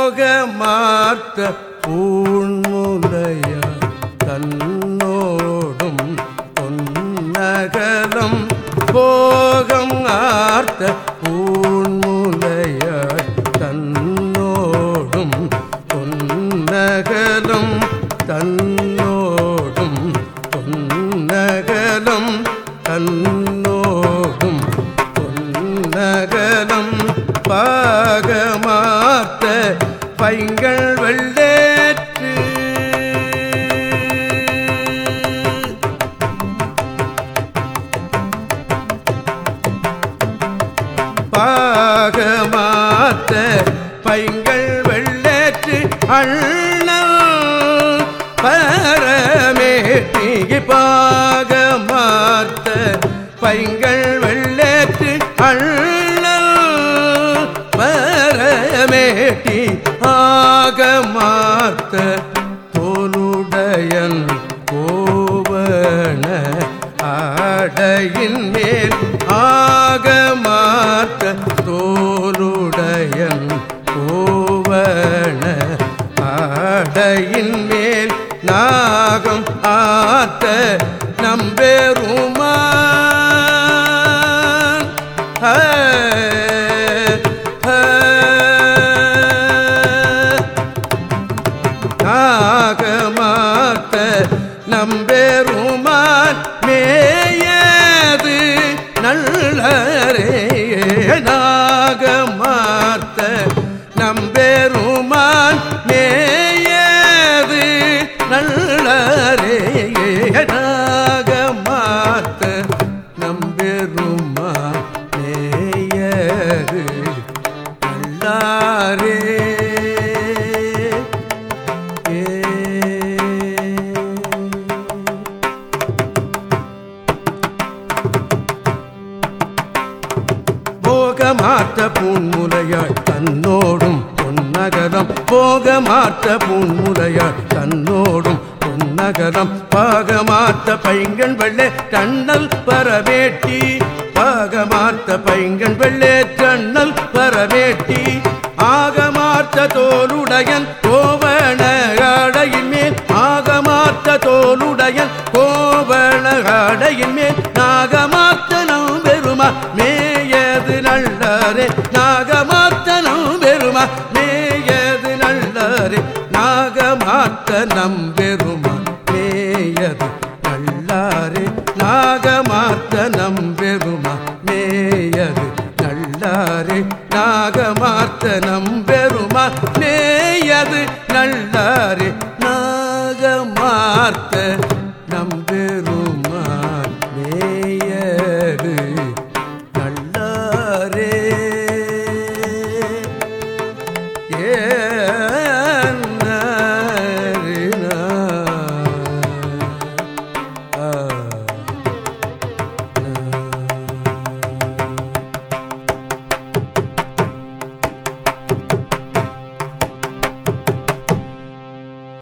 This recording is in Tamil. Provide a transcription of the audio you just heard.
போகமார்த்த பூண்முலைய தன்னோடும் பொன்னகலம் போகம் ஆர்த்த பூண்முலைய தன்னோடும் பொன்னகலம் தன்னோடும் பொன்னகலம் தன்னோடும் பொன்னகலம் பாகமாத்த பைங்கள் வெள்ளேற்று. பாகமாத்த பைங்கள் வெள்ளேற்று. அண்ணல் பரமேட்டி பாகமாத்த பைங்கள் பரமேட்டி ஆகமாத்த தோலுடையன் கோவண ஆடையின் மேல் ஆகமாத்த தோலுடையன் கோவண ஆடையின் மேல் நாகம் ஆத்த நம்பெருமான் நம்பெருமான் மேயது நல்லரே மாற்ற பூன்முலையாள் தன்னோடும் பொன்னகரம். போக மாற்ற பூன்முலையாள் தன்னோடும் பொன்னகரம். பாக மாற்ற பைங்கன் வெள்ளே தன்னல் பரவேட்டி பாக மாற்ற பைங்கன் வெள்ளே தன்னல் பரவேட்டி ஆகமாற்ற தோலுடையன் கோவண ஆடையின் மேல் ஆகமாற்ற தோலுடையன் கோவண ஆடையின் மேல் நாகமாத்த நாகமாத்தனம் பெருமா மே நல்லரே நாகமாத்தனம் பெருமா மேயது நல்லரே நாகமாத்தனம் பெருமா மேயது நல்லாரே நாகமாத்தனம் பெருமா மேயது நல்லாரே நாகமாத்தனம் பெருமா மேயது நல்லாரே நாகமார்த்த